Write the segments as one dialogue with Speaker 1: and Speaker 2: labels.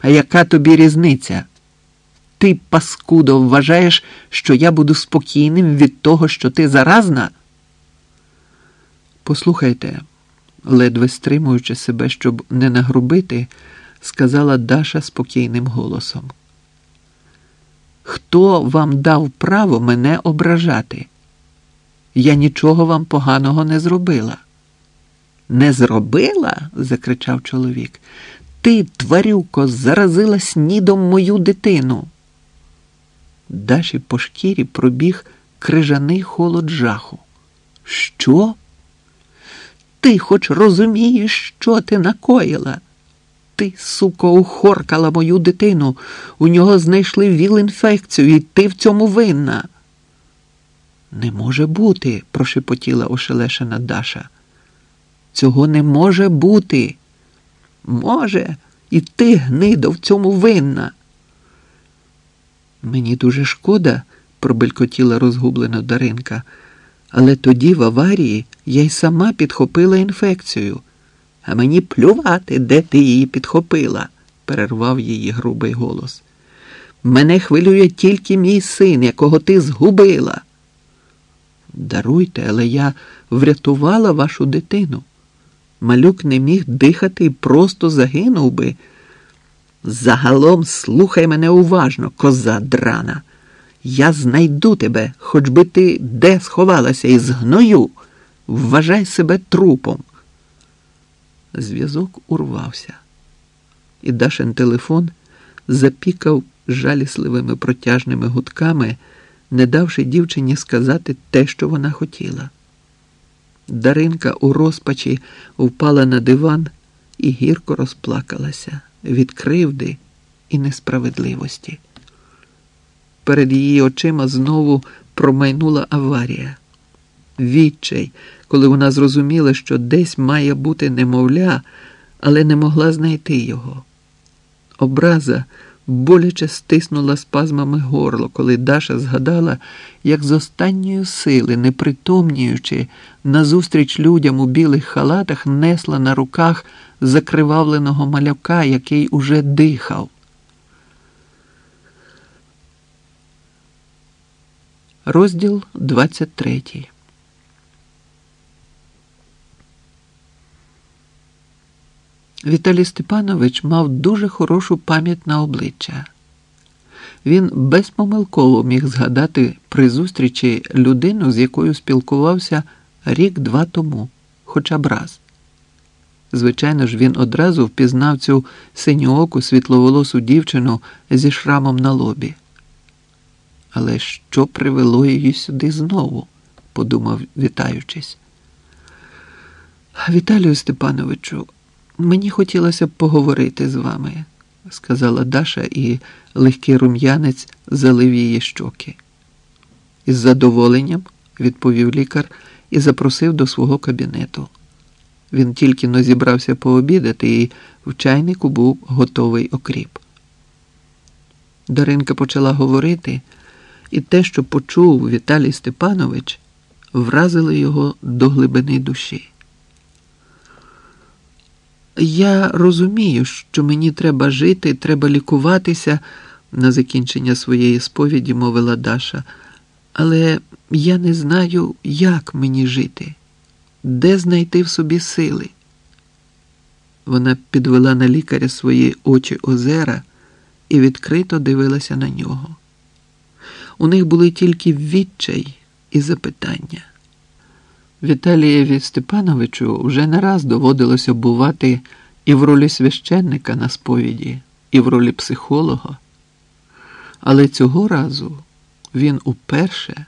Speaker 1: А яка тобі різниця? Ти, паскудо, вважаєш, що я буду спокійним від того, що ти заразна? Послухайте, ледве стримуючи себе, щоб не нагрубити, сказала Даша спокійним голосом. Хто вам дав право мене ображати? Я нічого вам поганого не зробила. Не зробила? закричав чоловік. Ти, тварюко, заразила снідом мою дитину. Даші по шкірі пробіг крижаний холод жаху. Що? Ти хоч розумієш, що ти накоїла? Ти, суко, ухоркала мою дитину. У нього знайшли віл-інфекцію, і ти в цьому винна. Не може бути, прошепотіла ошелешена Даша. Цього не може бути. Може, і ти, гнидо, в цьому винна. Мені дуже шкода, пробелькотіла розгублена Даринка, але тоді в аварії я й сама підхопила інфекцію. А мені плювати, де ти її підхопила, перервав її грубий голос. Мене хвилює тільки мій син, якого ти згубила. Даруйте, але я врятувала вашу дитину. Малюк не міг дихати і просто загинув би. Загалом слухай мене уважно, коза драна. Я знайду тебе, хоч би ти де сховалася і згною. Вважай себе трупом. Зв'язок урвався, і Дашин телефон запікав жалісливими протяжними гудками, не давши дівчині сказати те, що вона хотіла. Даринка у розпачі впала на диван і гірко розплакалася від кривди і несправедливості. Перед її очима знову промайнула аварія. Відчай, коли вона зрозуміла, що десь має бути немовля, але не могла знайти його. Образа боляче стиснула спазмами горло, коли Даша згадала, як з останньої сили, непритомніючи, назустріч людям у білих халатах несла на руках закривавленого малюка, який уже дихав. Розділ 23 Віталій Степанович мав дуже хорошу пам'ять на обличчя. Він безпомилково міг згадати при зустрічі людину, з якою спілкувався рік-два тому, хоча б раз. Звичайно ж, він одразу впізнав цю синьооку світловолосу дівчину зі шрамом на лобі. Але що привело її сюди знову? подумав, вітаючись. Віталію Степановичу, Мені хотілося б поговорити з вами, сказала Даша, і легкий рум'янець залив її щоки. Із задоволенням, відповів лікар і запросив до свого кабінету. Він тільки но зібрався пообідати, і в чайнику був готовий окріп. Даринка почала говорити, і те, що почув Віталій Степанович, вразило його до глибини душі. Я розумію, що мені треба жити, треба лікуватися, на закінчення своєї сповіді мовила Даша, але я не знаю, як мені жити, де знайти в собі сили. Вона підвела на лікаря свої очі озера і відкрито дивилася на нього. У них були тільки відчай і запитання. Віталієві Степановичу вже не раз доводилося бувати і в ролі священника на сповіді, і в ролі психолога. Але цього разу він уперше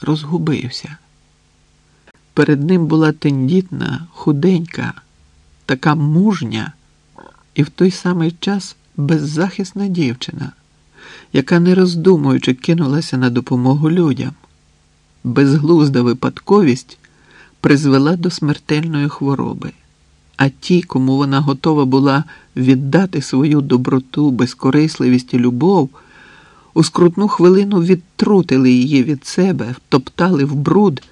Speaker 1: розгубився. Перед ним була тендітна, худенька, така мужня і в той самий час беззахисна дівчина, яка, не роздумуючи, кинулася на допомогу людям. Безглузда випадковість призвела до смертельної хвороби, а ті, кому вона готова була віддати свою доброту, безкорисливість і любов, у скрутну хвилину відтрутили її від себе, втоптали в бруд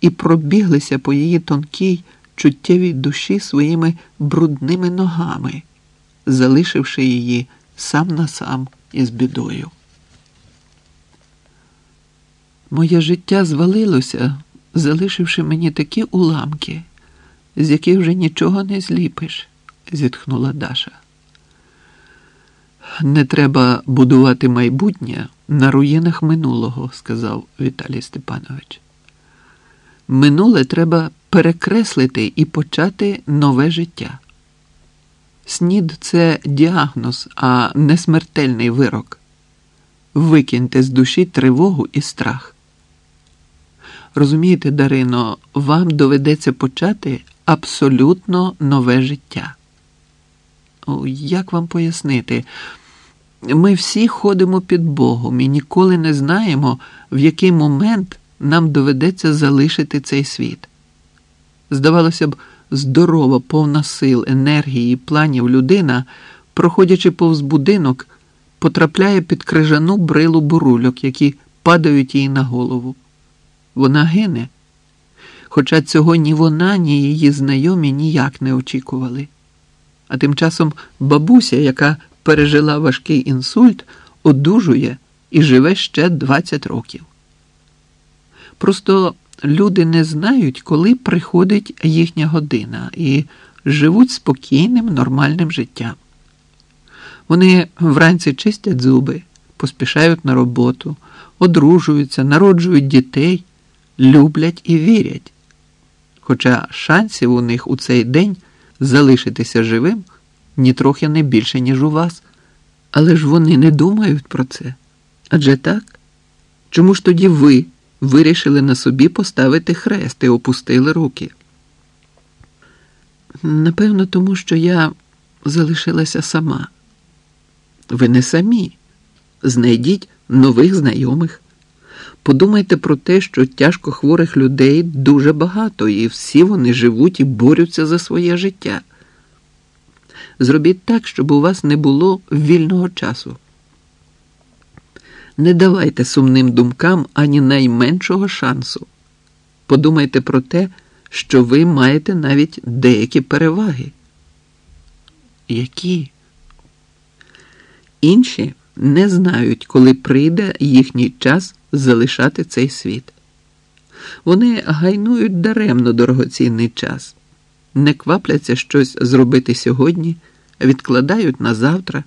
Speaker 1: і пробіглися по її тонкій, чуттєвій душі своїми брудними ногами. залишивши її сам на сам із бідою. Моє життя звалилося, залишивши мені такі уламки, з яких вже нічого не зліпиш, зітхнула Даша. Не треба будувати майбутнє на руїнах минулого, сказав Віталій Степанович. Минуле треба перекреслити і почати нове життя. Снід це діагноз, а не смертельний вирок. Викиньте з душі тривогу і страх. Розумієте, Дарино, вам доведеться почати абсолютно нове життя. О, Як вам пояснити? Ми всі ходимо під Богом і ніколи не знаємо, в який момент нам доведеться залишити цей світ. Здавалося б, здорова, повна сил, енергії і планів людина, проходячи повз будинок, потрапляє під крижану брилу бурульок, які падають їй на голову. Вона гине. Хоча цього ні вона, ні її знайомі ніяк не очікували. А тим часом бабуся, яка пережила важкий інсульт, одужує і живе ще 20 років. Просто люди не знають, коли приходить їхня година і живуть спокійним, нормальним життям. Вони вранці чистять зуби, поспішають на роботу, одружуються, народжують дітей, люблять і вірять. Хоча шансів у них у цей день залишитися живим нітрохи не більше, ніж у вас. Але ж вони не думають про це. Адже так? Чому ж тоді ви вирішили на собі поставити хрест і опустили руки? Напевно, тому що я залишилася сама. Ви не самі. Знайдіть нових знайомих. Подумайте про те, що тяжко хворих людей дуже багато, і всі вони живуть і борються за своє життя. Зробіть так, щоб у вас не було вільного часу. Не давайте сумним думкам ані найменшого шансу. Подумайте про те, що ви маєте навіть деякі переваги. Які? Інші не знають, коли прийде їхній час залишати цей світ. Вони гайнують даремно дорогоцінний час, не квапляться щось зробити сьогодні, відкладають на завтра,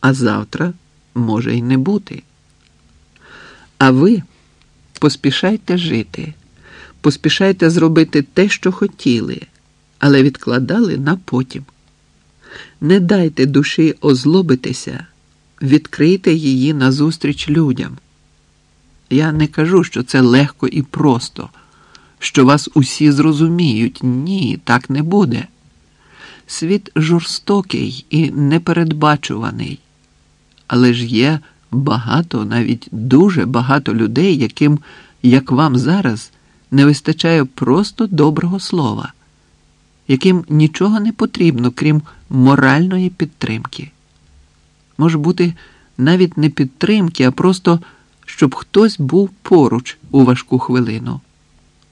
Speaker 1: а завтра може й не бути. А ви поспішайте жити, поспішайте зробити те, що хотіли, але відкладали на потім. Не дайте душі озлобитися, відкрийте її назустріч людям. Я не кажу, що це легко і просто, що вас усі зрозуміють. Ні, так не буде. Світ жорстокий і непередбачуваний, але ж є багато, навіть дуже багато людей, яким, як вам зараз, не вистачає просто доброго слова, яким нічого не потрібно, крім моральної підтримки. Може бути, навіть не підтримки, а просто щоб хтось був поруч у важку хвилину,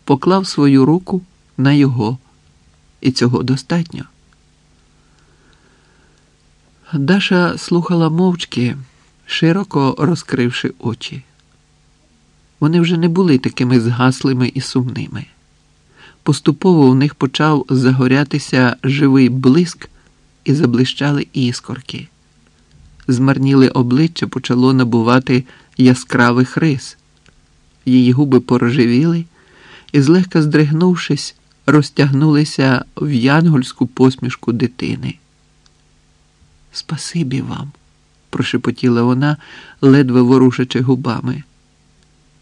Speaker 1: поклав свою руку на його, і цього достатньо. Даша слухала мовчки, широко розкривши очі. Вони вже не були такими згаслими і сумними. Поступово в них почав загорятися живий блиск і заблищали іскорки. Змарніле обличчя почало набувати яскравих рис. Її губи порожевіли і, злегка здригнувшись, розтягнулися в янгольську посмішку дитини. Спасибі вам, прошепотіла вона, ледве ворушачи губами.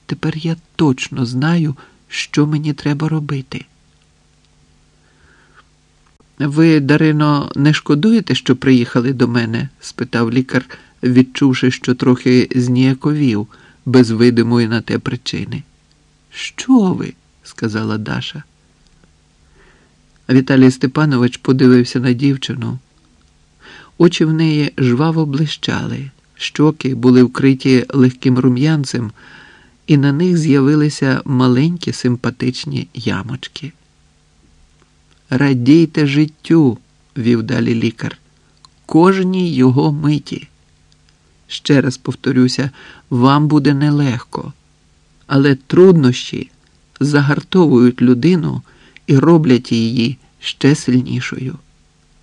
Speaker 1: Тепер я точно знаю, що мені треба робити. Ви, Дарино, не шкодуєте, що приїхали до мене? спитав лікар, відчувши, що трохи зніяковів, без видимої на те причини. Що ви? сказала Даша. Віталій Степанович подивився на дівчину. Очі в неї жваво блищали, щоки були вкриті легким рум'янцем, і на них з'явилися маленькі симпатичні ямочки. Радійте життю, вів далі лікар. кожній його миті. Ще раз повторюся, вам буде нелегко, але труднощі загартовують людину і роблять її ще сильнішою.